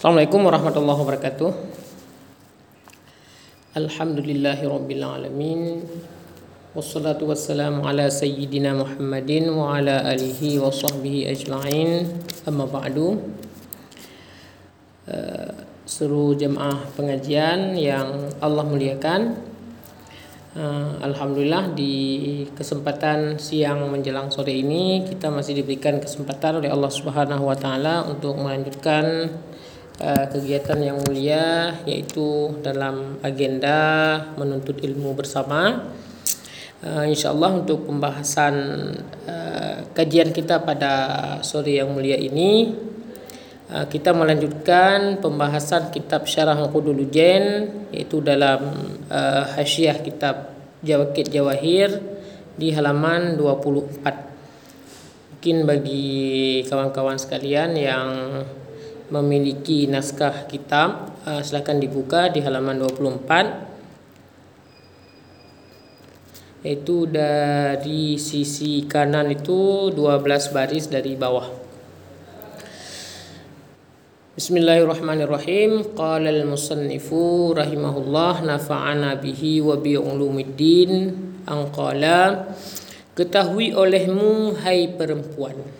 Assalamualaikum warahmatullahi wabarakatuh. Alhamdulillahirabbil alamin. Wassalatu wassalamu ala sayyidina Muhammadin wa ala alihi wa sahbihi ajma'in. Amma ba'du. Uh, seluruh jemaah pengajian yang Allah muliakan. Uh, Alhamdulillah di kesempatan siang menjelang sore ini kita masih diberikan kesempatan oleh Allah Subhanahu wa taala untuk melanjutkan Uh, kegiatan yang mulia yaitu dalam agenda menuntut ilmu bersama. Uh, insyaallah untuk pembahasan uh, kajian kita pada sore yang mulia ini kita melanjutkan pembahasan kitab Syarah Qudulujen yaitu dalam hasyiah kitab Jawakit Jawahir di halaman 24 mungkin bagi kawan-kawan sekalian yang memiliki naskah kitab uh, silakan dibuka di halaman 24 itu dari sisi kanan itu 12 baris dari bawah. Bismillahirrahmanirrahim. Qala al-musannifu rahimahullah nafa'ana bihi wa bi ulumiddin an qala ketahui olehmu hai perempuan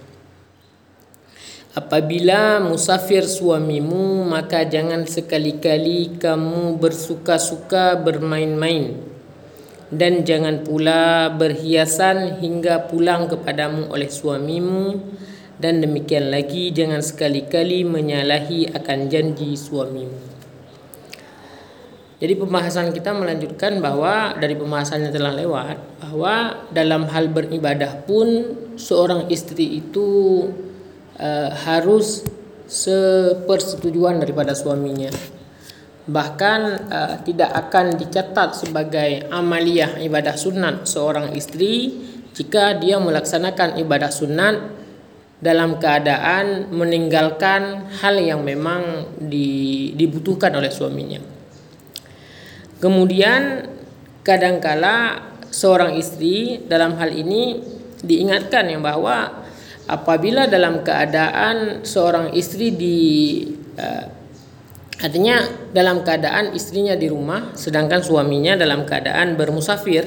Apabila musafir suamimu maka jangan sekali-kali kamu bersuka-suka bermain-main dan jangan pula berhiasan hingga pulang kepadamu oleh suamimu dan demikian lagi jangan sekali-kali menyalahi akan janji suamimu. Jadi pembahasan kita melanjutkan bahwa dari pembahasannya telah lewat bahwa dalam hal beribadah pun seorang istri itu uh, harus sepersetujuan daripada suaminya. Bahkan uh, tidak akan dicatat sebagai amaliyah ibadah sunat seorang istri jika dia melaksanakan ibadah sunat dalam keadaan meninggalkan hal yang memang di, dibutuhkan oleh suaminya. Kemudian kadangkala seorang istri dalam hal ini diingatkan yang bahwa apabila dalam keadaan seorang istri di uh, artinya dalam keadaan istrinya di rumah sedangkan suaminya dalam keadaan bermusafir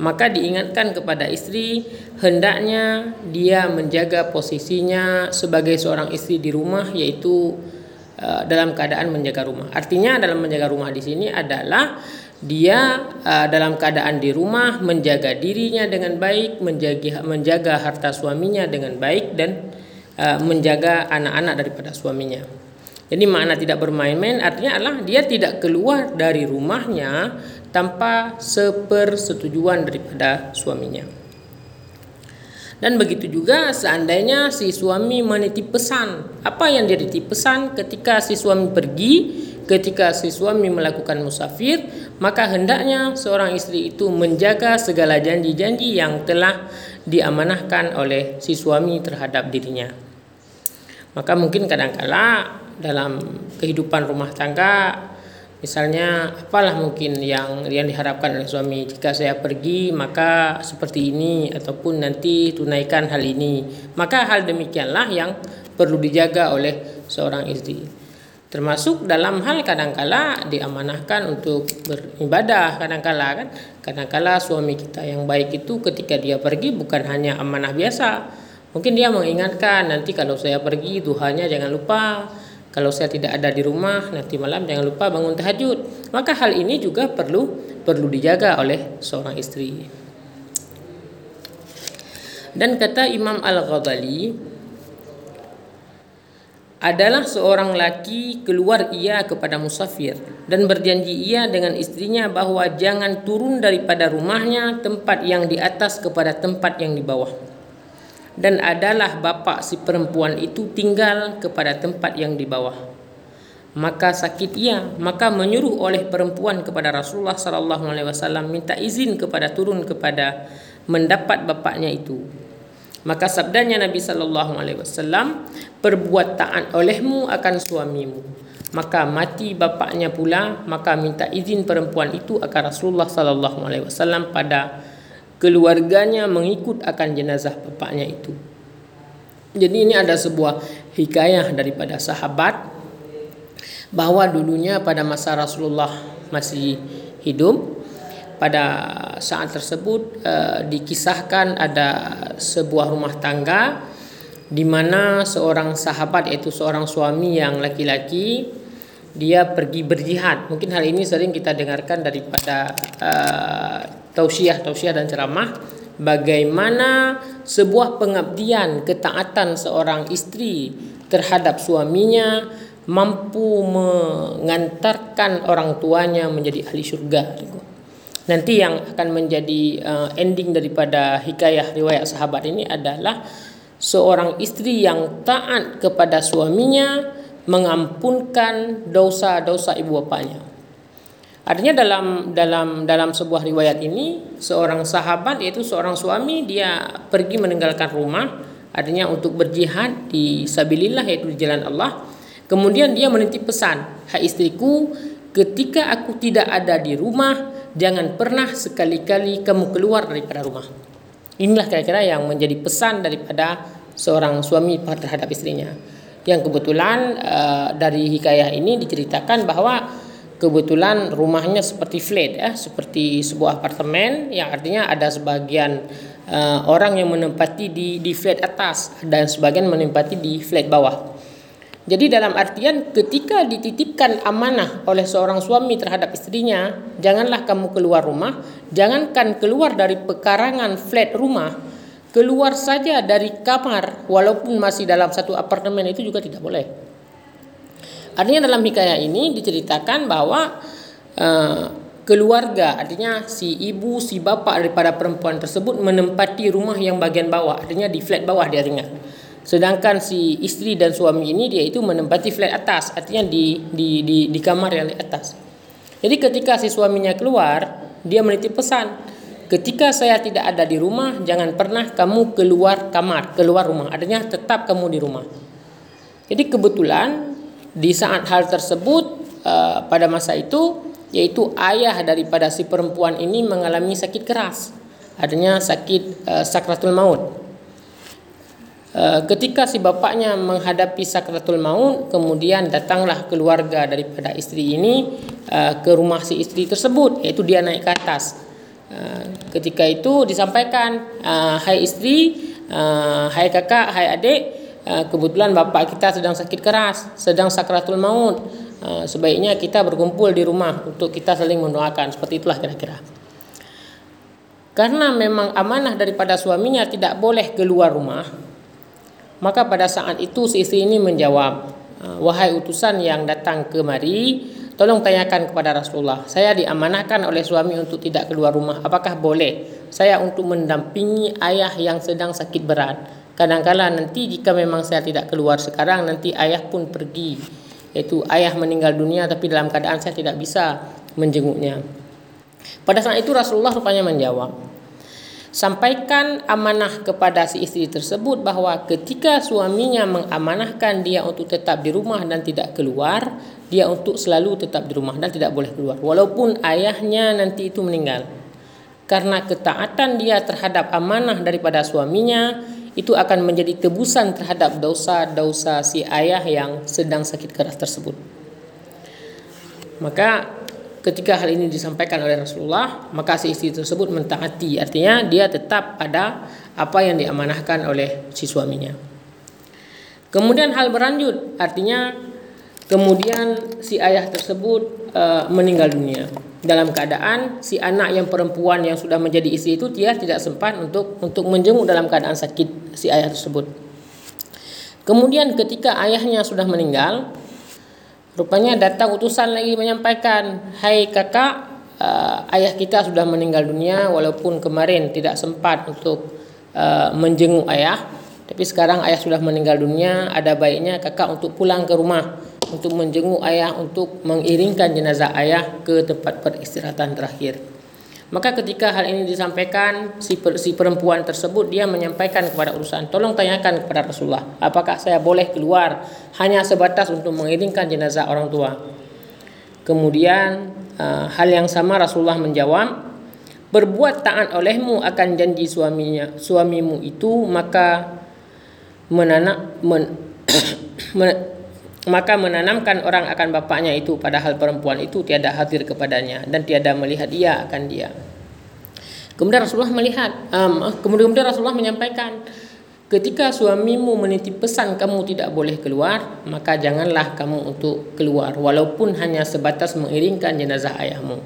maka diingatkan kepada istri hendaknya dia menjaga posisinya sebagai seorang istri di rumah yaitu uh, dalam keadaan menjaga rumah. Artinya dalam menjaga rumah di sini adalah dia uh, dalam keadaan di rumah menjaga dirinya dengan baik, menjaga menjaga harta suaminya dengan baik dan uh, menjaga anak-anak daripada suaminya. Jadi makna tidak bermain-main artinya adalah dia tidak keluar dari rumahnya tanpa sepersetujuan daripada suaminya. Dan begitu juga seandainya si suami menitip pesan, apa yang dia titip pesan ketika si suami pergi, ketika si suami melakukan musafir, maka hendaknya seorang istri itu menjaga segala janji-janji yang telah diamanahkan oleh si suami terhadap dirinya. Maka mungkin kadang-kala dalam kehidupan rumah tangga misalnya apalah mungkin yang yang diharapkan oleh suami jika saya pergi maka seperti ini ataupun nanti tunaikan hal ini maka hal demikianlah yang perlu dijaga oleh seorang istri termasuk dalam hal kadangkala diamanahkan untuk beribadah kadangkala kan? Kadangkala suami kita yang baik itu ketika dia pergi bukan hanya amanah biasa. Mungkin dia mengingatkan nanti kalau saya pergi duhanya jangan lupa. Kalau saya tidak ada di rumah nanti malam jangan lupa bangun tahajud. Maka hal ini juga perlu perlu dijaga oleh seorang istri. Dan kata Imam Al-Ghazali adalah seorang laki keluar ia kepada musafir dan berjanji ia dengan istrinya bahawa jangan turun daripada rumahnya tempat yang di atas kepada tempat yang di bawah. Dan adalah bapa si perempuan itu tinggal kepada tempat yang di bawah. Maka sakit ia maka menyuruh oleh perempuan kepada Rasulullah sallallahu alaihi wasallam minta izin kepada turun kepada mendapat bapaknya itu Maka sabdanya Nabi sallallahu alaihi wasallam, "Perbuat taat olehmu akan suamimu." Maka mati bapaknya pula, maka minta izin perempuan itu akan Rasulullah sallallahu alaihi wasallam pada keluarganya mengikut akan jenazah bapaknya itu. Jadi ini ada sebuah hikayah daripada sahabat bahawa dulunya pada masa Rasulullah masih hidup pada saat tersebut uh, dikisahkan ada sebuah rumah tangga di mana seorang sahabat iaitu seorang suami yang laki-laki dia pergi berjihad. Mungkin hal ini sering kita dengarkan daripada uh, tausiah tausiah dan ceramah. Bagaimana sebuah pengabdian ketaatan seorang istri terhadap suaminya mampu mengantarkan orang tuanya menjadi ahli syurga nanti yang akan menjadi uh, ending daripada hikayah riwayat sahabat ini adalah seorang istri yang taat kepada suaminya mengampunkan dosa-dosa ibu bapanya artinya dalam dalam dalam sebuah riwayat ini seorang sahabat yaitu seorang suami dia pergi meninggalkan rumah artinya untuk berjihad di sabilillah yaitu di jalan Allah. Kemudian dia menitip pesan, "Hai istriku, ketika aku tidak ada di rumah, jangan pernah sekali-kali kamu keluar daripada rumah." Inilah kira-kira yang menjadi pesan daripada seorang suami terhadap istrinya. Yang kebetulan uh, dari hikayah ini diceritakan bahawa kebetulan rumahnya seperti flat ya, seperti sebuah apartemen yang artinya ada sebagian uh, orang yang menempati di di flat atas dan sebagian menempati di flat bawah. Jadi dalam artian ketika dititipkan amanah oleh seorang suami terhadap istrinya, janganlah kamu keluar rumah, jangankan keluar dari pekarangan flat rumah, keluar saja dari kamar walaupun masih dalam satu apartemen itu juga tidak boleh. Artinya dalam hikayah ini diceritakan bahwa uh, keluarga artinya si ibu si bapa daripada perempuan tersebut menempati rumah yang bagian bawah artinya di flat bawah dia tinggal. Sedangkan si istri dan suami ini dia itu menempati flat atas, artinya di di di di kamar yang di atas. Jadi ketika si suaminya keluar, dia menitip pesan, ketika saya tidak ada di rumah, jangan pernah kamu keluar kamar, keluar rumah. Artinya tetap kamu di rumah. Jadi kebetulan di saat hal tersebut uh, pada masa itu yaitu ayah daripada si perempuan ini mengalami sakit keras. Artinya sakit uh, sakratul maut. Eh, ketika si bapaknya menghadapi sakratul maut kemudian datanglah keluarga daripada istri ini uh, ke rumah si istri tersebut iaitu dia naik ke atas. Uh, ketika itu disampaikan hai istri hai kakak hai adik kebetulan bapak kita sedang sakit keras sedang sakratul maut. Sebaiknya kita berkumpul di rumah untuk kita saling mendoakan. Seperti itulah kira-kira. Karena memang amanah daripada suaminya tidak boleh keluar rumah Maka pada saat itu si istri ini menjawab, ah, Wahai utusan yang datang kemari, tolong tanyakan kepada Rasulullah. Saya diamanahkan oleh suami untuk tidak keluar rumah. Apakah boleh saya untuk mendampingi ayah yang sedang sakit berat? Kadang-kadang nanti jika memang saya tidak keluar sekarang, nanti ayah pun pergi. Yaitu ayah meninggal dunia tapi dalam keadaan saya tidak bisa menjenguknya. Pada saat itu Rasulullah rupanya menjawab, Sampaikan amanah kepada si istri tersebut bahawa ketika suaminya mengamanahkan dia untuk tetap di rumah dan tidak keluar, dia untuk selalu tetap di rumah dan tidak boleh keluar. Walaupun ayahnya nanti itu meninggal. Karena ketaatan dia terhadap amanah daripada suaminya, itu akan menjadi tebusan terhadap dosa-dosa si ayah yang sedang sakit keras tersebut. Maka ketika hal ini disampaikan oleh Rasulullah maka si istri tersebut mentaati. Artinya dia tetap pada apa yang diamanahkan oleh si suaminya. Kemudian hal berlanjut. Artinya kemudian si ayah tersebut uh, meninggal dunia. Dalam keadaan si anak yang perempuan yang sudah menjadi istri itu dia tidak sempat untuk untuk menjenguk dalam keadaan sakit si ayah tersebut. Kemudian ketika ayahnya sudah meninggal Rupanya datang utusan lagi menyampaikan, "Hai kakak, uh, ayah kita sudah meninggal dunia walaupun kemarin tidak sempat untuk uh, menjenguk ayah, tapi sekarang ayah sudah meninggal dunia, ada baiknya kakak untuk pulang ke rumah untuk menjenguk ayah untuk mengiringkan jenazah ayah ke tempat peristirahatan terakhir." Maka ketika hal ini disampaikan si, per, si perempuan tersebut dia menyampaikan kepada urusan tolong tanyakan kepada Rasulullah apakah saya boleh keluar hanya sebatas untuk mengiringkan jenazah orang tua. Kemudian uh, hal yang sama Rasulullah menjawab berbuat taat olehmu akan janji suaminya suamimu itu maka menanak men, men, maka menanamkan orang akan bapaknya itu padahal perempuan itu tiada hadir kepadanya dan tiada melihat ia akan dia. Kemudian Rasulullah melihat, um, kemudian Rasulullah menyampaikan, ketika suamimu menitip pesan kamu tidak boleh keluar, maka janganlah kamu untuk keluar walaupun hanya sebatas mengiringkan jenazah ayahmu.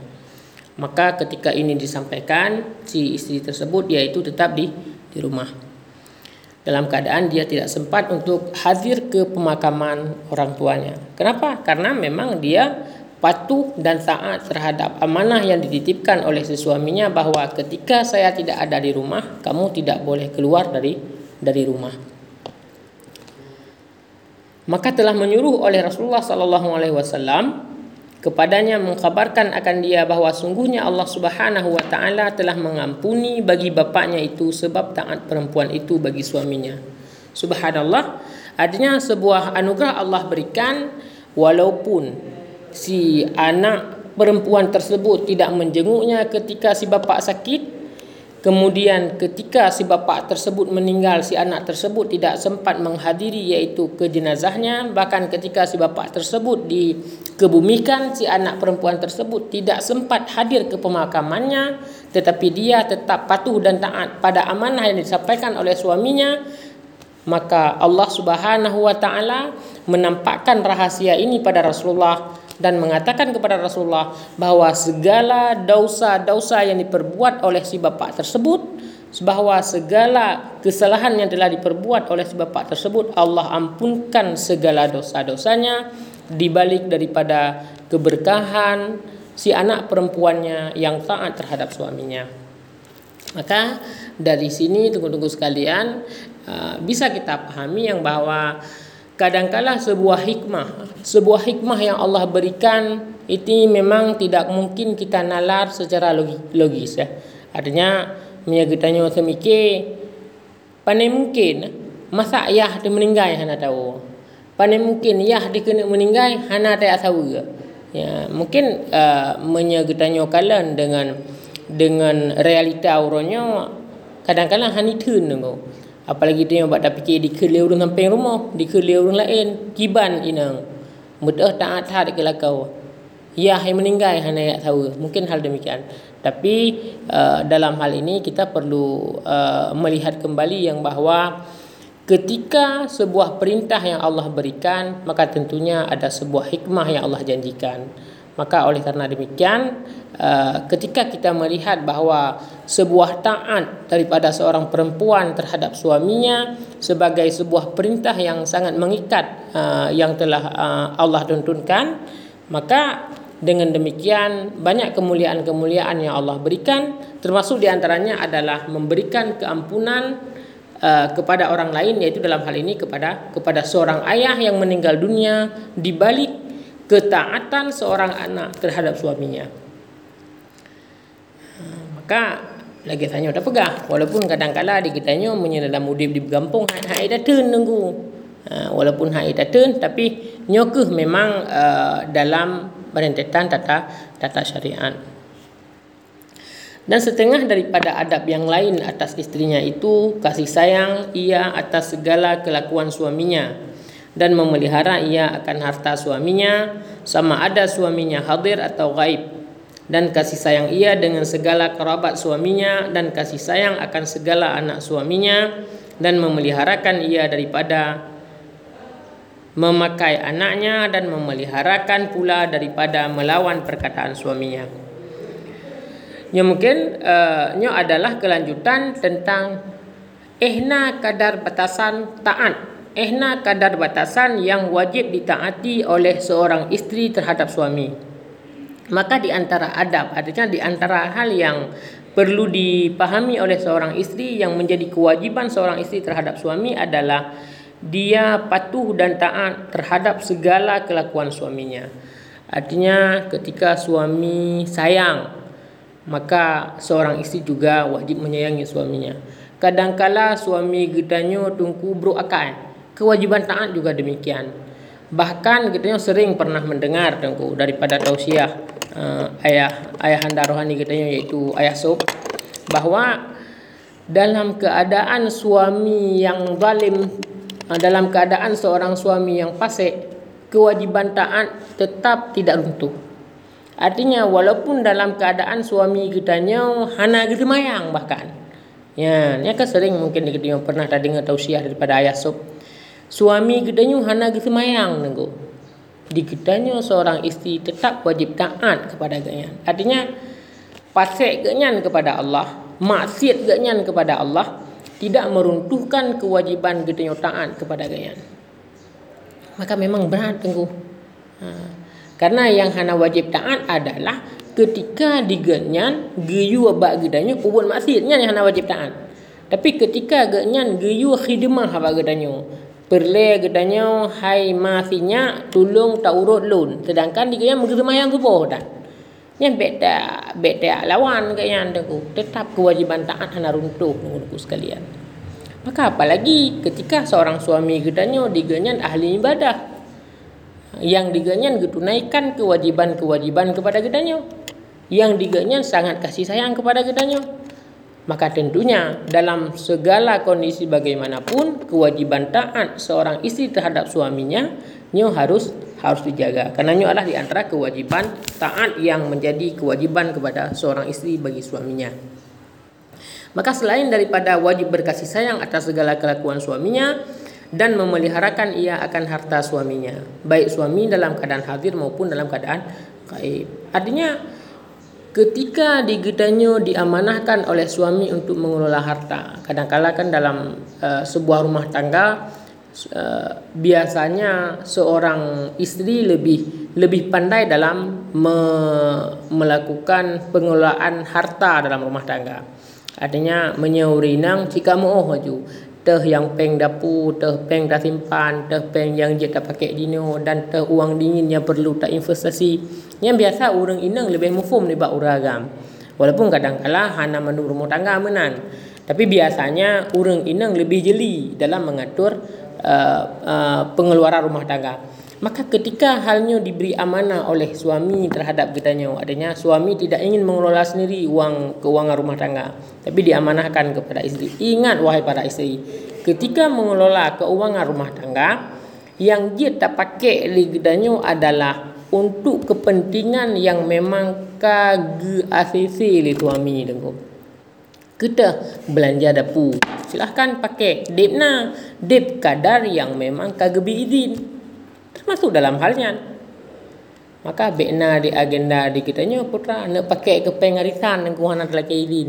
Maka ketika ini disampaikan, si istri tersebut dia itu tetap di di rumah dalam keadaan dia tidak sempat untuk hadir ke pemakaman orang tuanya. Kenapa? Karena memang dia patuh dan taat terhadap amanah yang dititipkan oleh suaminya bahwa ketika saya tidak ada di rumah, kamu tidak boleh keluar dari dari rumah. Maka telah menyuruh oleh Rasulullah sallallahu alaihi wasallam kepadanya mengkabarkan akan dia bahawa sungguhnya Allah Subhanahu wa taala telah mengampuni bagi bapaknya itu sebab taat perempuan itu bagi suaminya. Subhanallah, artinya sebuah anugerah Allah berikan walaupun si anak perempuan tersebut tidak menjenguknya ketika si bapa sakit Kemudian ketika si bapa tersebut meninggal, si anak tersebut tidak sempat menghadiri iaitu ke jenazahnya. Bahkan ketika si bapa tersebut dikebumikan, si anak perempuan tersebut tidak sempat hadir ke pemakamannya. Tetapi dia tetap patuh dan taat pada amanah yang disampaikan oleh suaminya. Maka Allah subhanahu wa ta'ala menampakkan rahasia ini pada Rasulullah dan mengatakan kepada Rasulullah bahawa segala dosa-dosa yang diperbuat oleh si bapa tersebut bahawa segala kesalahan yang telah diperbuat oleh si bapa tersebut Allah ampunkan segala dosa-dosanya dibalik daripada keberkahan si anak perempuannya yang taat terhadap suaminya. Maka dari sini tunggu-tunggu sekalian uh, bisa kita pahami yang bahawa kadangkala sebuah hikmah. Sebuah hikmah yang Allah berikan itu memang tidak mungkin kita nalar secara logis ya. Artinya mia kita nyo semike pane mungkin masa ayah dia meninggal hana tahu? Pane mungkin ayah dia kena meninggal hana tak tahu ya mungkin uh, menya kita nyo kalan dengan dengan realita uronyo kadang-kadang hani tun apalagi dia yang tak fikir di kelih urang samping rumah di kelih urang lain. Kiban inang. Mudah tak ada ke kau ya yang meninggal hanya ya tahu. Mungkin hal demikian. Tapi uh, dalam hal ini kita perlu uh, melihat kembali yang bahawa ketika sebuah perintah yang Allah berikan maka tentunya ada sebuah hikmah yang Allah janjikan maka oleh karena demikian uh, ketika kita melihat bahawa sebuah taat daripada seorang perempuan terhadap suaminya sebagai sebuah perintah yang sangat mengikat uh, yang telah uh, Allah tuntunkan maka dengan demikian banyak kemuliaan-kemuliaan yang Allah berikan termasuk diantaranya adalah memberikan keampunan kepada orang lain yaitu dalam hal ini kepada kepada seorang ayah yang meninggal dunia di balik ketaatan seorang anak terhadap suaminya. Ha, maka lagi tanya dah pegah walaupun kadang-kala di kitanya menye dalam udip di kampung hai hai dah turn nunggu. Ha, walaupun hai dah turn tapi nyokeh memang uh, dalam berentetan tata tata syariat. Dan setengah daripada adab yang lain atas istrinya itu kasih sayang ia atas segala kelakuan suaminya dan memelihara ia akan harta suaminya sama ada suaminya hadir atau gaib dan kasih sayang ia dengan segala kerabat suaminya dan kasih sayang akan segala anak suaminya dan memeliharakan ia daripada memakai anaknya dan memeliharakan pula daripada melawan perkataan suaminya. Ini mungkin uh, ini adalah kelanjutan tentang ihna kadar batasan taat ehna kadar batasan yang wajib ditaati oleh seorang isteri terhadap suami. Maka di antara adab, artinya di antara hal yang perlu dipahami oleh seorang isteri yang menjadi kewajiban seorang isteri terhadap suami adalah dia patuh dan taat terhadap segala kelakuan suaminya. Artinya ketika suami sayang, maka seorang isteri juga wajib menyayangi suaminya. Kadangkala suami gedanyo tungku bro akal kewajiban taat juga demikian. Bahkan kita sering pernah mendengar tengku daripada tausiah uh, ayah ayah anda rohani kita yaitu ayah sob bahawa dalam keadaan suami yang zalim uh, dalam keadaan seorang suami yang fasik kewajiban taat tetap tidak runtuh. Artinya walaupun dalam keadaan suami kitanya hana germayang bahkan. Ya, ni kan sering mungkin kita pernah tak dengar tausiah daripada ayah sub. Suami kitanya hana germayang nengko. Di kitanya seorang isteri tetap wajib taat kepada ganyan. Artinya pasek ganyan kepada Allah, maksiat ganyan kepada Allah tidak meruntuhkan kewajiban kitanya taat kepada ganyan. Maka memang berat tengku. Ha. Karena yang hana wajib taat adalah ketika digenyan geyu abak gedanya kubun maksiatnya yang hana wajib taat. Tapi ketika genyan geyu khidmah abak gedanya perle gedanya hai masinya tolong tak urut lun sedangkan menggerma yang subuh dah. Yang beda beda lawan genyan tu tetap kewajiban taat hana runtuh nunggu sekalian. Maka apalagi ketika seorang suami gedanya digenyan ahli ibadah. Yang diganyan tunaikan kewajiban-kewajiban kepada gedanya yang diganyan sangat kasih sayang kepada gedanya maka tentunya dalam segala kondisi bagaimanapun kewajiban taat seorang istri terhadap suaminya nyo harus harus dijaga. Karena nyo adalah di antara kewajiban taat yang menjadi kewajiban kepada seorang istri bagi suaminya. Maka selain daripada wajib berkasih sayang atas segala kelakuan suaminya dan memeliharakan ia akan harta suaminya baik suami dalam keadaan hadir maupun dalam keadaan gaib. Artinya ketika digetanya diamanahkan oleh suami untuk mengelola harta kadang-kala kan dalam uh, sebuah rumah tangga uh, biasanya seorang istri lebih lebih pandai dalam me melakukan pengelolaan harta dalam rumah tangga artinya menyaurinang jika mau haju teh yang peng dapu, teh peng dah simpan, teh peng yang je tak pakai dino dan teh uang dingin yang perlu tak investasi. Yang biasa orang inang lebih mufum ni bak uragam. Walaupun kadang-kala hana menurut rumah tangga menang. Tapi biasanya orang inang lebih jeli dalam mengatur uh, uh, pengeluaran rumah tangga. Maka ketika halnya diberi amanah oleh suami terhadap kitanya, adanya suami tidak ingin mengelola sendiri uang keuangan rumah tangga, tapi diamanahkan kepada istri. Ingat wahai para istri, ketika mengelola keuangan rumah tangga, yang dia tak pakai di kitanya adalah untuk kepentingan yang memang kage ACC oleh suami tengok. Kita belanja dapur. Silahkan pakai dep na. Dep kadar yang memang kage izin termasuk dalam halnya maka bekna di agenda di kitanya putra nak pakai ke pengarisan yang kuhan nak lagi idin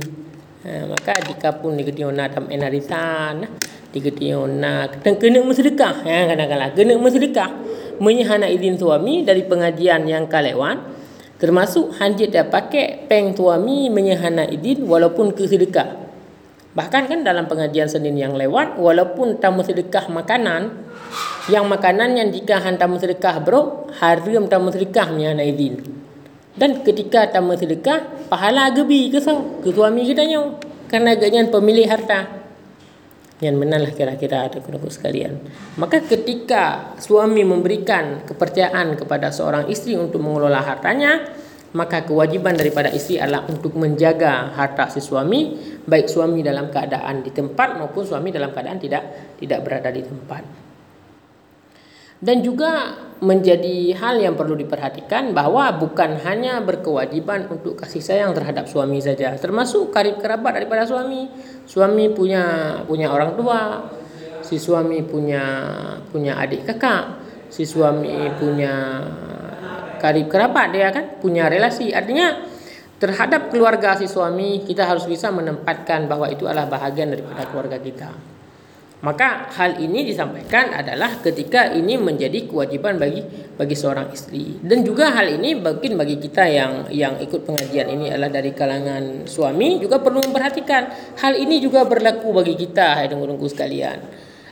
ha, maka jika pun di ketiona tam enarisan di ketiona kena kena bersedekah ya kadang-kadang kena bersedekah menyahana izin suami dari pengajian yang kalewan termasuk hanjit dia pakai peng suami menyahana izin walaupun kesedekah. Bahkan kan dalam pengajian Senin yang lewat walaupun tamu sedekah makanan yang makanan yang jika hantar sedekah bro haram tamu sedekah anak izin. Dan ketika tamu sedekah pahala gebi ke so ke suami kita nyo karena agaknya pemilik harta yang lah kira-kira ada kuda sekalian. Maka ketika suami memberikan kepercayaan kepada seorang istri untuk mengelola hartanya maka kewajiban daripada istri adalah untuk menjaga harta si suami baik suami dalam keadaan di tempat maupun suami dalam keadaan tidak tidak berada di tempat dan juga menjadi hal yang perlu diperhatikan bahwa bukan hanya berkewajiban untuk kasih sayang terhadap suami saja termasuk karib kerabat daripada suami. Suami punya punya orang tua si suami punya punya adik kakak si suami punya karib kerabat dia kan? Punya relasi. Artinya terhadap keluarga si suami kita harus bisa menempatkan bahwa itu adalah bahagian daripada keluarga kita Maka hal ini disampaikan adalah ketika ini menjadi kewajiban bagi bagi seorang istri. Dan juga hal ini mungkin bagi kita yang yang ikut pengajian ini adalah dari kalangan suami juga perlu memperhatikan. Hal ini juga berlaku bagi kita hai tunggu-tunggu sekalian.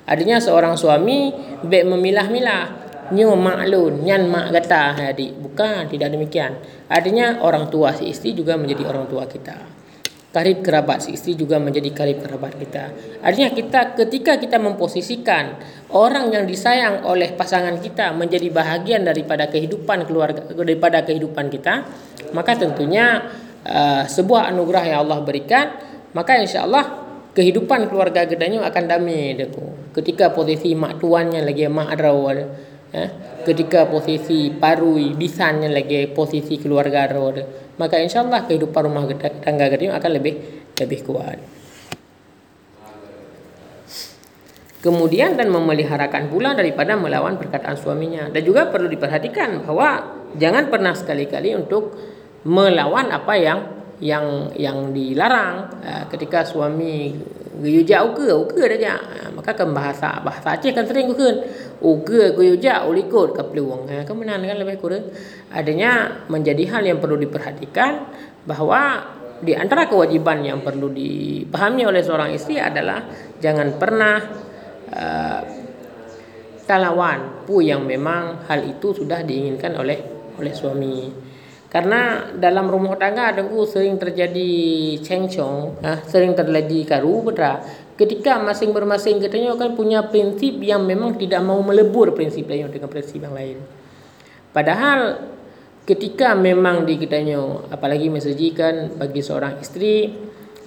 Adanya seorang suami baik memilah-milah. Nyo maklun nyan mak kata adik. Bukan tidak demikian. Adanya orang tua si istri juga menjadi orang tua kita karib kerabat si istri juga menjadi karib kerabat kita. Artinya kita ketika kita memposisikan orang yang disayang oleh pasangan kita menjadi bahagian daripada kehidupan keluarga daripada kehidupan kita, maka tentunya uh, sebuah anugerah yang Allah berikan, maka insya Allah kehidupan keluarga gedanya akan damai deku. Ketika posisi mak tuannya lagi mak rawal eh, ketika posisi parui bisanya lagi posisi keluarga roda maka insyaallah kehidupan rumah tangga kita akan lebih lebih kuat. Kemudian dan memeliharakan pula daripada melawan perkataan suaminya. Dan juga perlu diperhatikan bahwa jangan pernah sekali-kali untuk melawan apa yang yang yang dilarang. Uh, ketika suami guyuja uke uke saja uh, maka kan bahasa bahasa Aceh kan sering kan uke guyuja ulikut ke peluang. Uh, kemudian kan lebih kurang. Adanya menjadi hal yang perlu diperhatikan bahwa di antara kewajiban yang perlu dipahami oleh seorang istri adalah jangan pernah uh, talawan pu yang memang hal itu sudah diinginkan oleh oleh suami karena dalam rumah tangga dengku sering terjadi cengcong, ha, sering terjadi karu betra. Ketika masing-masing katanya kan punya prinsip yang memang tidak mau melebur prinsip lain dengan prinsip yang lain. Padahal ketika memang di kitanya apalagi mensajikan bagi seorang istri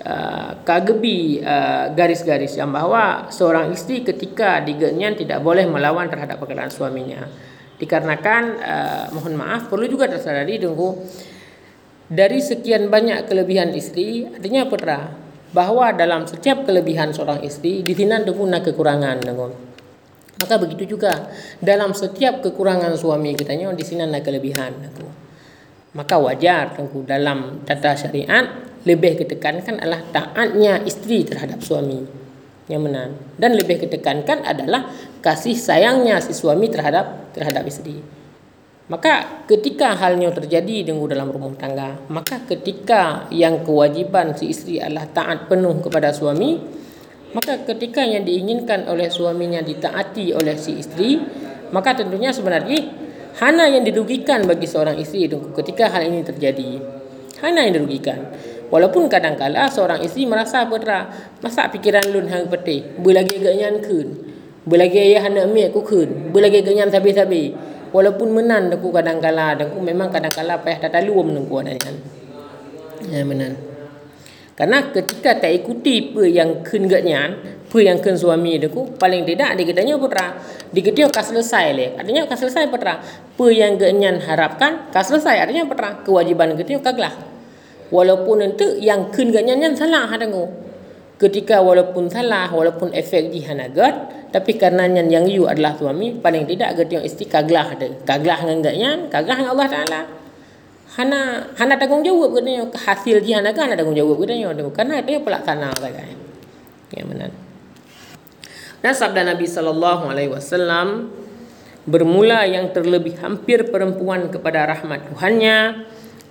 uh, kagebi uh, garis-garis yang bahwa seorang istri ketika digenyan tidak boleh melawan terhadap pekerjaan suaminya dikarenakan uh, mohon maaf perlu juga tersadari tunggu dari sekian banyak kelebihan istri artinya apa bahwa dalam setiap kelebihan seorang istri di sini ada guna kekurangan tunggu maka begitu juga dalam setiap kekurangan suami kita di sini ada kelebihan tunggu maka wajar tunggu dalam tata syariat lebih ditekankan adalah taatnya istri terhadap suami yang menang. Dan lebih ditekankan adalah kasih sayangnya si suami terhadap terhadap istri maka ketika halnya terjadi dengan dalam rumah tangga maka ketika yang kewajiban si istri adalah taat penuh kepada suami maka ketika yang diinginkan oleh suaminya ditaati oleh si istri maka tentunya sebenarnya hana yang dirugikan bagi seorang istri ketika hal ini terjadi. Hana yang dirugikan Walaupun kadang-kala seorang isteri merasa berat, masa pikiran lun hang peti, belagi ganyan kun. Belagi ayah anak mi aku kun. Belagi ganyan sabi-sabi. Walaupun menan aku kadang-kala, aku memang kadang-kala payah tak tahu menunggu adanya. Ya menan. Karena ketika tak ikuti apa yang kun ganyan, apa yang kun suami aku, paling tidak dia katanya putra. Dia kata akan selesai le. Artinya akan selesai putra. Apa yang ganyan harapkan, akan selesai. Artinya putra. Kewajiban kita kaglah walaupun nanti yang kun ganyan salah ha dengo ketika walaupun salah walaupun efek di hanagat tapi karena yang yang you adalah suami paling tidak gati yang isti kaglah ada kaglah dengan ganyan kaglah dengan Allah taala. Hana hana tanggung jawab katanya hasil di hanaga hana tanggung jawab katanya karena dia pelaksana saja ya benar. Dan sabda Nabi sallallahu alaihi wasallam bermula yang terlebih hampir perempuan kepada rahmat Tuhannya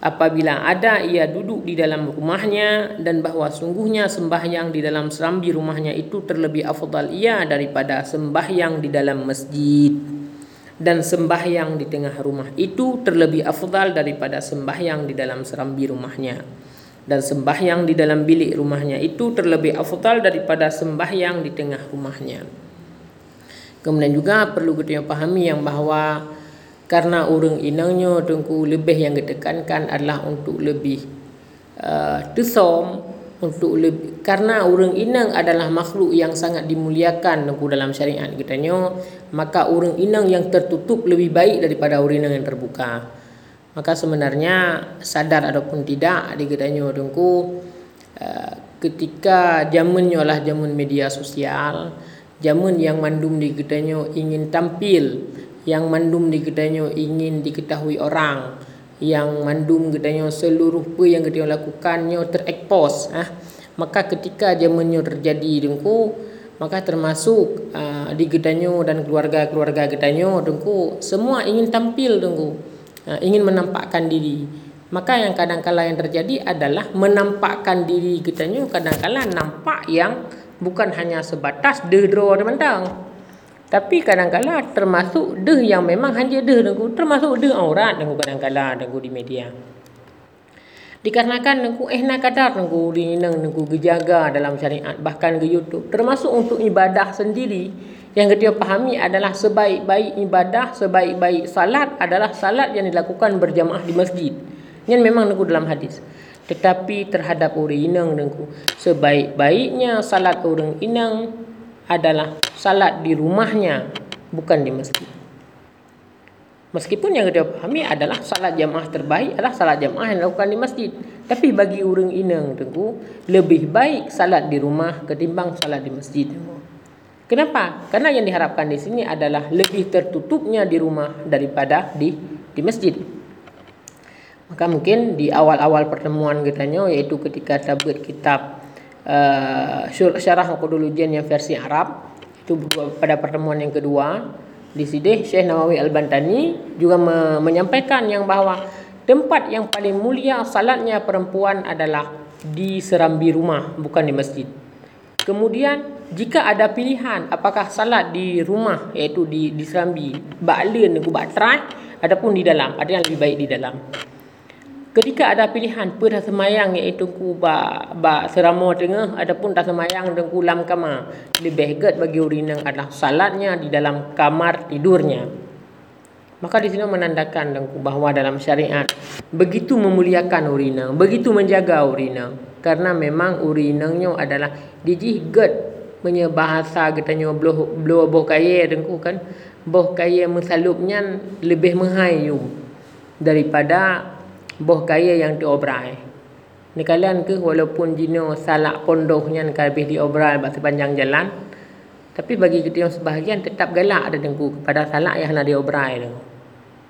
apabila ada ia duduk di dalam rumahnya dan bahawa sungguhnya sembahyang di dalam serambi rumahnya itu terlebih afdal ia daripada sembahyang di dalam masjid. Dan sembahyang di tengah rumah itu terlebih afdal daripada sembahyang di dalam serambi rumahnya. Dan sembahyang di dalam bilik rumahnya itu terlebih afdal daripada sembahyang di tengah rumahnya. Kemudian juga perlu kita pahami yang bahawa karena orang inangnya tengku lebih yang ditekankan adalah untuk lebih uh, tesom untuk lebih karena orang inang adalah makhluk yang sangat dimuliakan tengku dalam syariat kita maka orang inang yang tertutup lebih baik daripada orang inang yang terbuka. Maka sebenarnya sadar ataupun tidak di kita nyo tengku uh, ketika zamannya lah zaman media sosial zaman yang mandum di kita ingin tampil yang mandum di kedainya ingin diketahui orang. Yang mandum kedainya seluruh apa yang dia lakukannya terekspos ah. Maka ketika zamannya terjadi dengku maka termasuk uh, di gedanya dan keluarga-keluarga gedanya dengku semua ingin tampil dengku uh, ingin menampakkan diri. Maka yang kadang-kala yang terjadi adalah menampakkan diri gedanya kadang-kala nampak yang bukan hanya sebatas dedro teman-teman tapi kadang-kala termasuk deh yang memang hanya deh nengku termasuk deh aurat nengku kadang-kala nengku di media. Dikarenakan nengku eh nak kadar nengku di neng nengku gejaga dalam syariat bahkan ke YouTube termasuk untuk ibadah sendiri yang kita pahami adalah sebaik-baik ibadah sebaik-baik salat adalah salat yang dilakukan berjamaah di masjid. Yang memang nengku dalam hadis. Tetapi terhadap orang inang nengku sebaik-baiknya salat orang inang adalah salat di rumahnya bukan di masjid. Meskipun yang kita pahami adalah salat jamaah terbaik adalah salat jamaah yang dilakukan di masjid. Tapi bagi orang inang tengku, lebih baik salat di rumah ketimbang salat di masjid. Kenapa? Karena yang diharapkan di sini adalah lebih tertutupnya di rumah daripada di di masjid. Maka mungkin di awal-awal pertemuan kita yaitu ketika tabut kitab uh, syarah Qudulujian yang versi Arab. Itu pada pertemuan yang kedua. Di sini Syekh Nawawi Al-Bantani juga me menyampaikan yang bahawa tempat yang paling mulia salatnya perempuan adalah di serambi rumah bukan di masjid. Kemudian jika ada pilihan apakah salat di rumah iaitu di di serambi ba'lin ku ba'trai ataupun di dalam ada yang lebih baik di dalam ketika ada pilihan pada semayang iaitu ku ba ba seramo tengah adapun tak semayang dan ku lam kamar. Lebih baik bagi urinang adalah salatnya di dalam kamar tidurnya. Maka di sini menandakan dan ku bahawa dalam syariat begitu memuliakan urinang begitu menjaga urinang karena memang urinangnya adalah dijigat punya bahasa katanya belah belah boh kaya dengku kan boh kaya mesalubnya lebih mengayu daripada boh kaya yang diobrai. Ni kalian ke walaupun jino salak pondohnya kan lebih diobrai bahasa panjang jalan. Tapi bagi kita yang sebahagian tetap galak ada dengku kepada salak yang nak diobrai tu.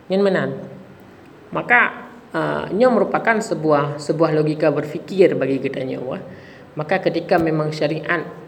Yang mana? Maka uh, ini merupakan sebuah sebuah logika berfikir bagi kita nyawa. Maka ketika memang syariat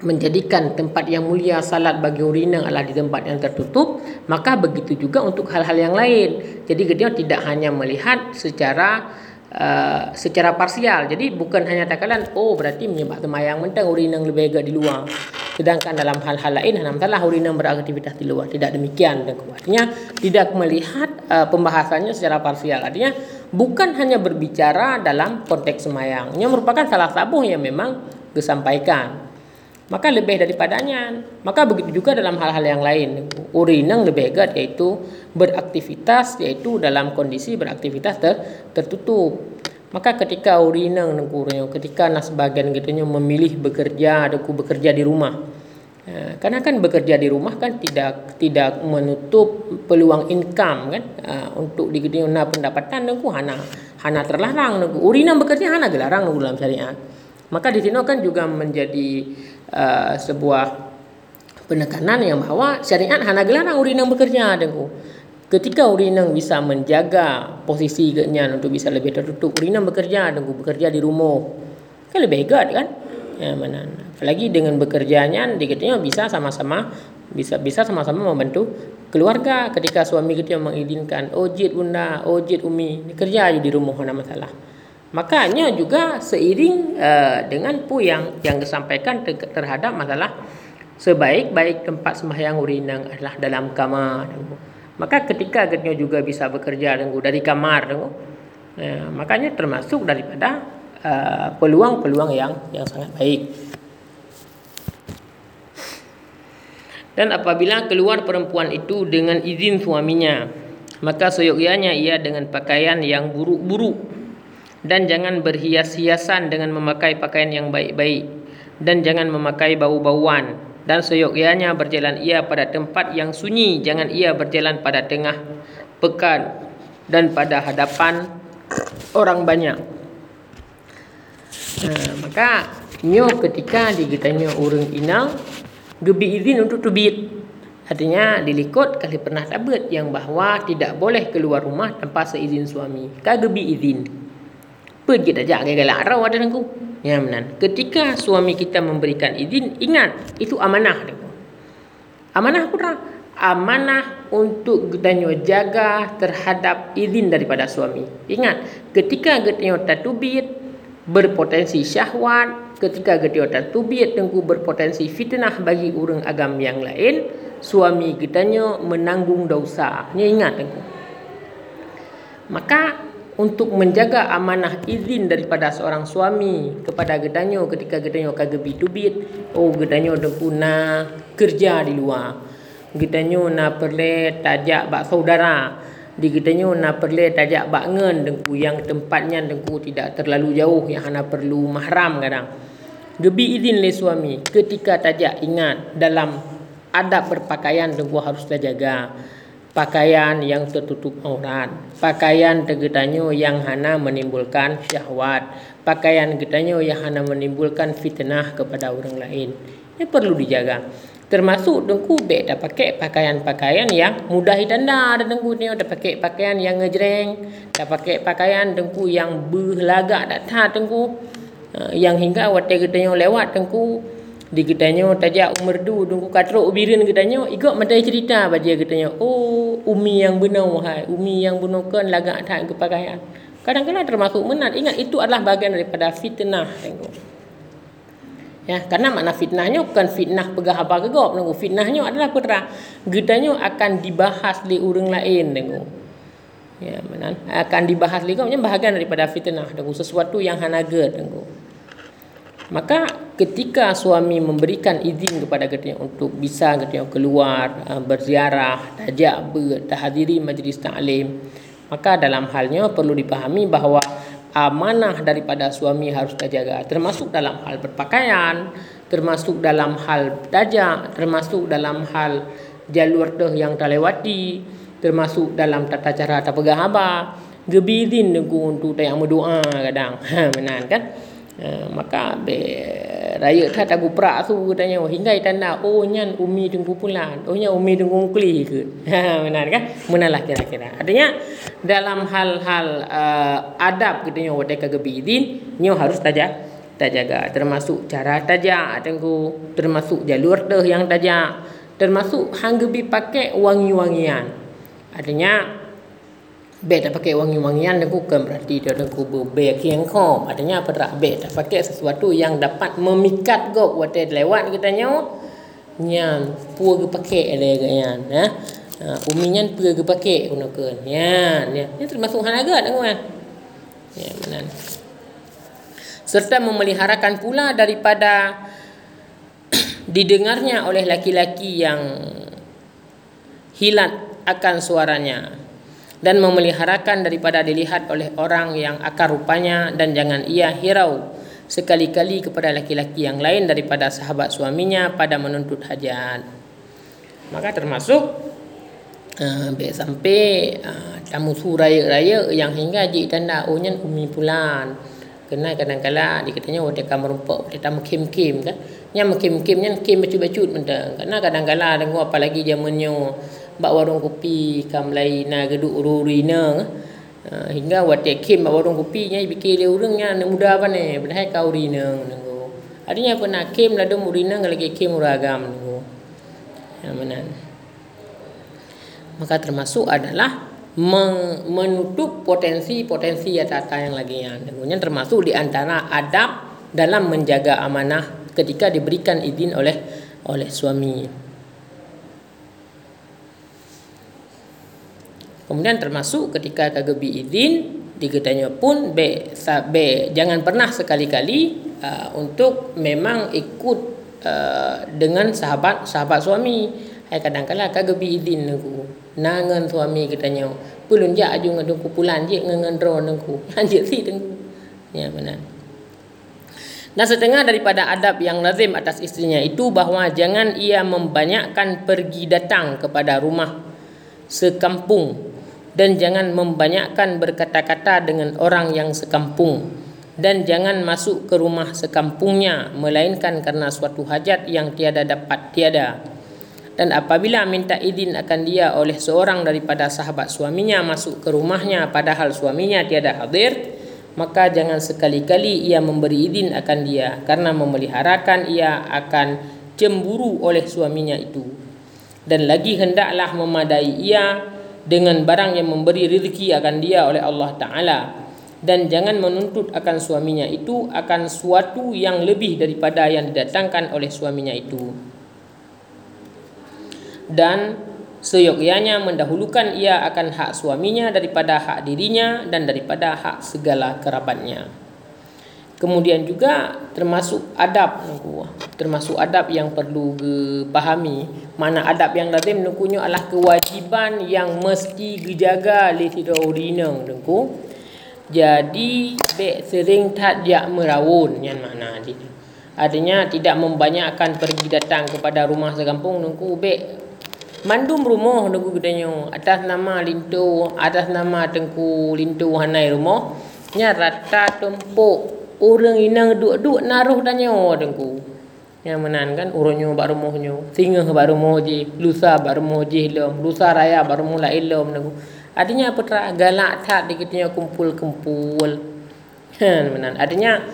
menjadikan tempat yang mulia salat bagi urina adalah di tempat yang tertutup maka begitu juga untuk hal-hal yang lain. Jadi dia tidak hanya melihat secara uh, secara parsial. Jadi bukan hanya takalan oh berarti menyebab semayang mentang urina lebih agak di luar. Sedangkan dalam hal-hal lain hanya masalah urina beraktivitas di luar. Tidak demikian. Artinya tidak melihat uh, pembahasannya secara parsial. Artinya bukan hanya berbicara dalam konteks semayang ini merupakan salah satu yang memang disampaikan maka lebih daripadanya. Maka begitu juga dalam hal-hal yang lain. Urinang lebih hebat iaitu beraktivitas iaitu dalam kondisi beraktivitas ter, tertutup. Maka ketika urinang nengkurnya, ketika nas bagian gitunya memilih bekerja, aku bekerja di rumah. Ya, karena kan bekerja di rumah kan tidak tidak menutup peluang income kan uh, untuk digitunya pendapatan nengku hana hana terlarang nengku urinang bekerja hana dilarang dalam syariat. Maka di sini kan juga menjadi uh, sebuah penekanan yang bahawa syariat hanya gelarang urinang bekerja dengu. Ketika urinang bisa menjaga posisi genya untuk bisa lebih tertutup, urinang bekerja dengu bekerja di rumah. Kan lebih hebat kan? Ya, mana? Apalagi dengan bekerjanya dikatanya bisa sama-sama bisa bisa sama-sama membantu keluarga ketika suami kita mengizinkan ojit bunda ojit umi kerja aja di rumah mana masalah Makanya juga seiring uh, dengan pu yang yang disampaikan terhadap masalah sebaik-baik tempat sembahyang urinang adalah dalam kamar. Maka ketika kita juga bisa bekerja dari kamar, uh, makanya termasuk daripada uh, peluang-peluang yang yang sangat baik. Dan apabila keluar perempuan itu dengan izin suaminya, maka seyogyanya ia dengan pakaian yang buruk-buruk dan jangan berhias-hiasan dengan memakai pakaian yang baik-baik. Dan jangan memakai bau-bauan. Dan seyogyanya berjalan ia pada tempat yang sunyi jangan ia berjalan pada tengah pekan dan pada hadapan orang banyak. Nah, maka nyo ketika digitanya orang inang gebi izin untuk tubit. Artinya dilikut kali pernah tabut yang bahawa tidak boleh keluar rumah tanpa seizin suami. Kagebi izin Pergi tak jaga galak rau ada nengku. Ya menan. Ketika suami kita memberikan izin, ingat itu amanah nengku. Amanah pula amanah untuk getanyo jaga terhadap izin daripada suami. Ingat, ketika getanyo tatubit berpotensi syahwat, ketika getanyo tatubit tengku berpotensi fitnah bagi orang agam yang lain, suami getanyo menanggung dosa. Nya ingat tengku. Maka untuk menjaga amanah izin daripada seorang suami kepada gedanyo ketika gedanyo kagebi tubit oh gedanyo dekuna kerja di luar. Gedanyo na perle tajak bak saudara. Di gedanyo na perle tajak bak ngen dengku yang tempatnya dengku tidak terlalu jauh yang hanya perlu mahram kadang. Gebi izin le suami ketika tajak ingat dalam adab berpakaian dengku harus jaga pakaian yang tertutup aurat. Pakaian tegetanyo yang hana menimbulkan syahwat. Pakaian getanyo yang hana menimbulkan fitnah kepada orang lain. Ini perlu dijaga. Termasuk dengku be dah pakai pakaian-pakaian yang mudah ditanda dan dengku ni. Dah pakai pakaian yang ngejreng. Dah pakai pakaian dengku yang berlagak dak ta dengku. Uh, yang hingga wate getanyo lewat dengku di getanyo tajak umur du dengku katrok ubirin getanyo ikut mata cerita baca getanyo oh umi yang benar hai umi yang bunuhkan lagak tak ke pakaian kadang-kadang termasuk menat ingat itu adalah bagian daripada fitnah dengku Ya, karena makna fitnahnya bukan fitnah pegah apa ke gop nunggu. Fitnahnya adalah putra. Gedanya akan dibahas di orang lain nunggu. Ya, benar. Akan dibahas lagi macam bahagian daripada fitnah nunggu sesuatu yang hanaga nunggu. Maka ketika suami memberikan izin kepada gedanya untuk bisa gedanya keluar uh, berziarah, tajak berhadiri majlis ta'lim, maka dalam halnya perlu dipahami bahawa amanah daripada suami harus terjaga termasuk dalam hal berpakaian termasuk dalam hal dajak termasuk dalam hal jalur tu yang terlewati termasuk dalam tata cara atau pegahaba gebirin nunggu untuk tayang berdoa kadang. Ha benar kan ha, maka be raya tak tahu prak tu katanya oh hingga tanda oh nyan umi tunggu pulan oh nyan umi tunggu kuli ke? Ha benar kan menalah kira-kira. Artinya dalam hal-hal uh, adab katanya wadai kagebidin nyo harus tajak terjaga termasuk cara tajak tengku. Termasuk jalur teh yang tajak. Termasuk hanggebi pakai wangi-wangian. Artinya Bek tak pakai wangi-wangian dan bukan berarti dia ada kubu bek yang kom. Artinya apa tak bek tak pakai sesuatu yang dapat memikat gok waktu lewat kita nyawa. Nyan pua ke pakai ada kan. Ha? Uh, umi nyan ke pakai gunakan. Nyan. Ya. Ini termasuk hal agak kan. Ya benar. Serta memeliharakan pula daripada didengarnya oleh laki-laki yang hilat akan suaranya dan memeliharakan daripada dilihat oleh orang yang akar rupanya dan jangan ia hirau sekali-kali kepada laki-laki yang lain daripada sahabat suaminya pada menuntut hajat. Maka termasuk uh, sampai uh, tamu suraya-raya yang hingga jadi tanda onyan oh, umi pulan. Kena kadang-kadang dikatanya oh dia kamar rumput, dia tamu kim-kim kan. Yang kim-kim yang kim bacu-bacu mentang. Karena kadang-kadang dengar apalagi zamannya bak warung kopi kam lai na geduk ruri na uh, hingga wate kim bak warung kopi nya bikin dia urang nya muda apa ne bedai kau rina nunggu artinya apa nak kim la dum urina lagi kim uragam nunggu ya mana maka termasuk adalah menutup potensi-potensi tata yang lagi yang tentunya termasuk di antara adab dalam menjaga amanah ketika diberikan izin oleh oleh suami. Kemudian termasuk ketika kagebi izin diketanya pun be, be jangan pernah sekali-kali uh, untuk memang ikut uh, dengan sahabat sahabat suami. Hai kadang-kadang kagebi izin nunggu. Nangan suami katanya pulun ja aju ngadung kupulan je ngangan ro nunggu. Anjir si nunggu. Ya benar. Dan setengah daripada adab yang lazim atas istrinya itu bahawa jangan ia membanyakkan pergi datang kepada rumah sekampung dan jangan membanyakkan berkata-kata dengan orang yang sekampung. Dan jangan masuk ke rumah sekampungnya melainkan karena suatu hajat yang tiada dapat tiada. Dan apabila minta izin akan dia oleh seorang daripada sahabat suaminya masuk ke rumahnya padahal suaminya tiada hadir maka jangan sekali-kali ia memberi izin akan dia karena memeliharakan ia akan cemburu oleh suaminya itu. Dan lagi hendaklah memadai ia dengan barang yang memberi rezeki akan dia oleh Allah Ta'ala. Dan jangan menuntut akan suaminya itu akan suatu yang lebih daripada yang didatangkan oleh suaminya itu. Dan seyogyanya mendahulukan ia akan hak suaminya daripada hak dirinya dan daripada hak segala kerabatnya kemudian juga termasuk adab termasuk adab yang perlu dipahami. Mana adab yang lazim nukunya adalah kewajiban yang mesti dijaga oleh tidak urinang nungku jadi be sering tak jak merawun yang mana dia artinya tidak membanyakkan pergi datang kepada rumah sekampung nungku be mandum rumah nunggu gedanya atas nama lintu atas nama tengku lintu hanai rumah. Nya rata tempuk orang inang duk-duk naruh tanya tengku yang menan kan urunyo bak rumahnya singa bak rumah je lusa bak rumah je lom lusa raya bak rumah la ilom tengku artinya apa tak galak tak dikitnya kumpul-kumpul kan menan. Artinya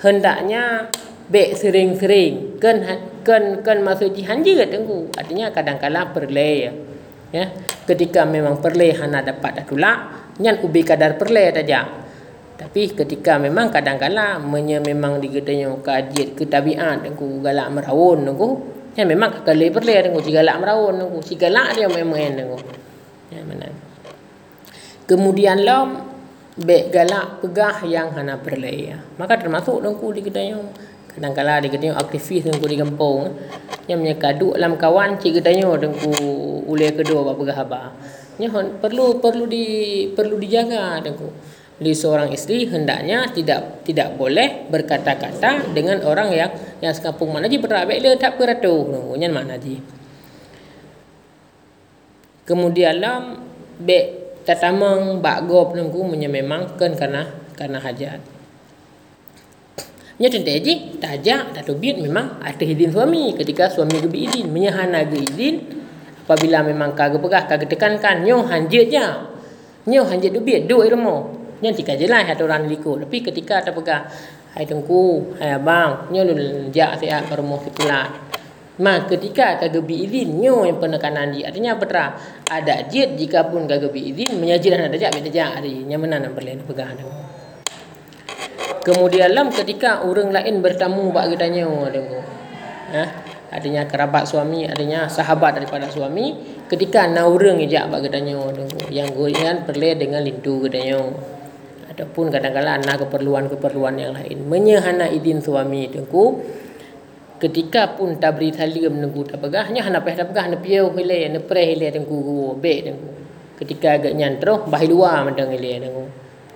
hendaknya baik sering-sering. Kan kan kan masuk jihan je tengku artinya kadang-kadang perle ya. Ya ketika memang perle hana dapat datula nyan ubi kadar perle saja tapi ketika memang kadang-kadang menye memang digetanya kajiat ke tabiat tengku galak merawon tengku ya memang kali perle tengku si galak merawon tengku si galak dia memang tengku ya mana kemudian lom Bek galak pegah yang hana perle ya. Maka termasuk dengku di kita yang kadang-kadang kata aktivis dengku di kampung yang punya kaduk dalam kawan cik katanya dengku ulai kedua apa pegah apa nya perlu perlu di perlu dijaga dengku di seorang isteri hendaknya tidak tidak boleh berkata-kata dengan orang yang yang sekampung mana ji berat baik dia tak beratu dengku nya mana ji kemudian lam bek tatamang bak gop dengku memang kan karena karena hajat Nya tentu aja, tajak atau biat memang ada izin suami ketika suami gebi izin. Menyahana ge izin apabila memang kagak pegah kagak tekankan nyo hanjetnya. Nyo hanjet dubiat do irmo. Nya tika jelas atau orang liku. Tapi ketika ada pegah hai tengku, hai abang, nyo lu jak sia permo kepula. Ma ketika kagak bi izin nyo yang penekanan dia. Artinya apa tra? Ada jid jika pun kagak bi izin menyajirah ada jak beda jak ada. Nya menan perlen pegah tengku. Kemudian lam ketika orang lain bertamu bak gedanya tengok. Ha? Adanya kerabat suami, adanya sahabat daripada suami, ketika na orang ejak bak gedanya tengok. Yang goyan perle dengan lindu gedanya. Ataupun kadang-kadang ada keperluan-keperluan yang lain. Menyehana izin suami tengku. Ketika pun tak beri tali menunggu tak pegah, hanya hana peh tak pegah, hana piau hele, hana pre hele tengku be tengku. Ketika agak nyantro, bahi luar mentang hele tengku.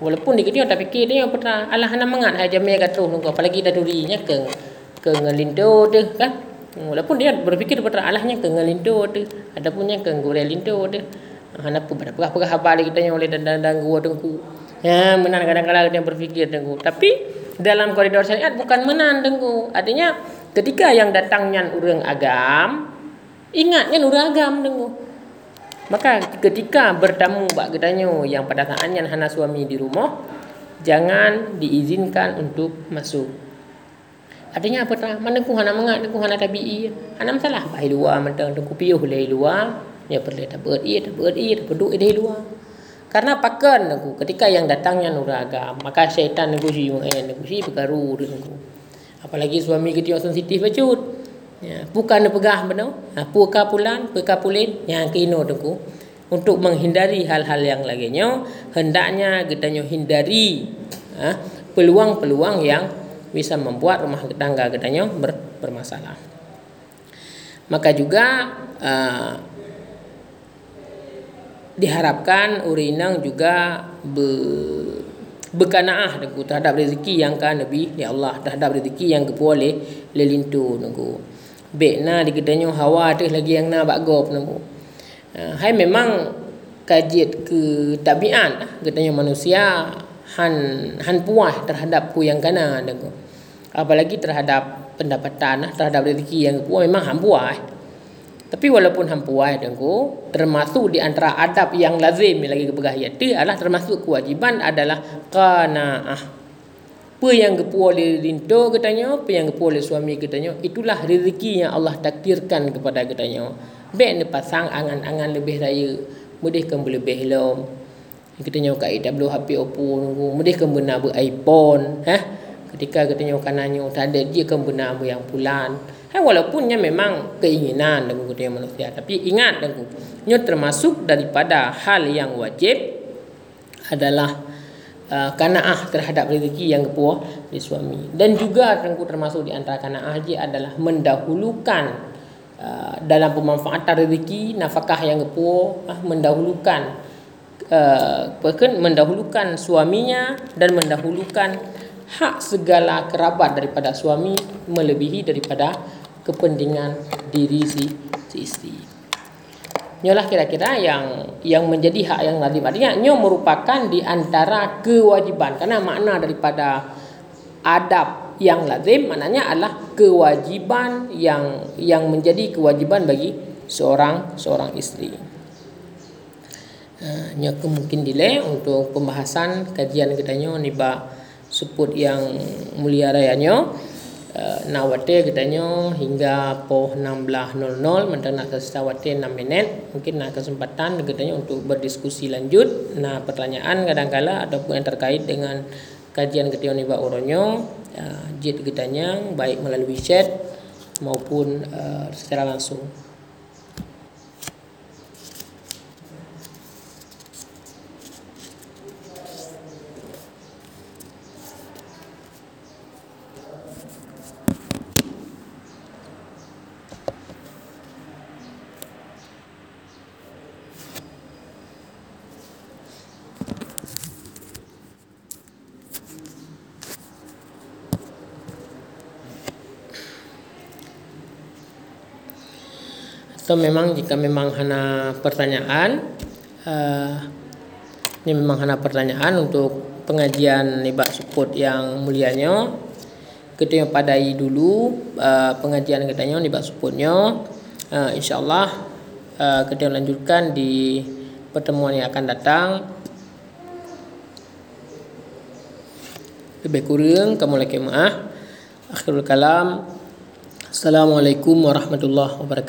Walaupun dia kata tak fikir dia pernah Allah nak mengat hai jamai kat tu nunggu apalagi dah durinya ke ke ngelindo tu kan. Walaupun dia berfikir pernah Allahnya ke ngelindo tu punya ke gore lindo tu. Hana pun pegah apa kita yang oleh dan dan gua dengku. Ya menan kadang-kadang dia berfikir dengku. Tapi dalam koridor syariat bukan menan dengku. Artinya ketika yang datangnya orang agam ingatnya orang agam dengku. Maka ketika bertamu bak gedanyo yang pada saatnya hana suami di rumah, jangan diizinkan untuk masuk. Artinya apa tak? Mana ku hana mengat, ku hana tabi'i. Hana masalah. Bahai luar, mentang ku piuh lay luar. Ya perlu tak berdi, tak berdi, tak berduk di luar. Karena pakan aku ketika yang datangnya nuraga, maka syaitan aku si mengen aku si bergaru dengan aku. Apalagi suami kita sensitif bacut. Ya, bukan pegah benar. Ha, puka pulan, puka pulin yang kino tu untuk menghindari hal-hal yang lainnya hendaknya kita hindari ha, peluang-peluang yang bisa membuat rumah tangga kita ber, bermasalah. Maka juga uh, diharapkan urinang juga be, berkanaah terhadap rezeki yang kan Nabi ya Allah terhadap rezeki yang boleh lelintu nunggu. Bek na di kedanya hawa tu lagi yang na gop namu uh, hai memang kajiat ke tabiat katanya manusia han han puas terhadap ku yang kana dengo apalagi terhadap pendapatan terhadap rezeki yang puas memang han puas tapi walaupun han puas dengo termasuk di antara adab yang lazim lagi kebegahiyat tu adalah termasuk kewajiban adalah qanaah. Apa yang kepu oleh rinto katanya apa yang kepu oleh suami katanya itulah rezeki yang Allah takdirkan kepada katanya baik ni pasang angan-angan lebih raya mudih kan lebih lom katanya kat IW HP Oppo nunggu mudih kan benar ber iPhone ha ketika katanya kanannya tak ada dia kan benar yang bulan ha walaupunnya memang keinginan dengan katanya manusia tapi ingat dengan termasuk daripada hal yang wajib adalah uh, kanaah terhadap rezeki yang kepuah di suami. Dan juga tengku termasuk di antara kanaah haji adalah mendahulukan uh, dalam pemanfaatan rezeki nafkah yang kepuah uh, mendahulukan uh, mendahulukan suaminya dan mendahulukan hak segala kerabat daripada suami melebihi daripada kepentingan diri si, si isteri. nyolah kira-kira yang yang menjadi hak yang lazim artinya nyo merupakan di antara kewajiban karena makna daripada adab yang lazim maknanya adalah kewajiban yang yang menjadi kewajiban bagi seorang seorang isteri. Uh, nyo mungkin delay untuk pembahasan kajian kita nyo niba sebut yang mulia raya nyo uh, nawate kita nyo hingga po 16.00 mentang nak sesawate 6 minit mungkin nak kesempatan kita nyo untuk berdiskusi lanjut. Nah pertanyaan kadang-kala ataupun yang terkait dengan kajian kita ni ba uronyo uh, jit kita nyang baik melalui chat maupun uh, secara langsung So memang jika memang hana pertanyaan uh, ini memang hana pertanyaan untuk pengajian nibak support yang mulianya kita yang padai dulu uh, pengajian katanya nibak supportnya uh, insyaallah uh, kita lanjutkan di pertemuan yang akan datang. Lebih kurang kamu lagi maaf. Akhirul kalam. Assalamualaikum warahmatullahi wabarakatuh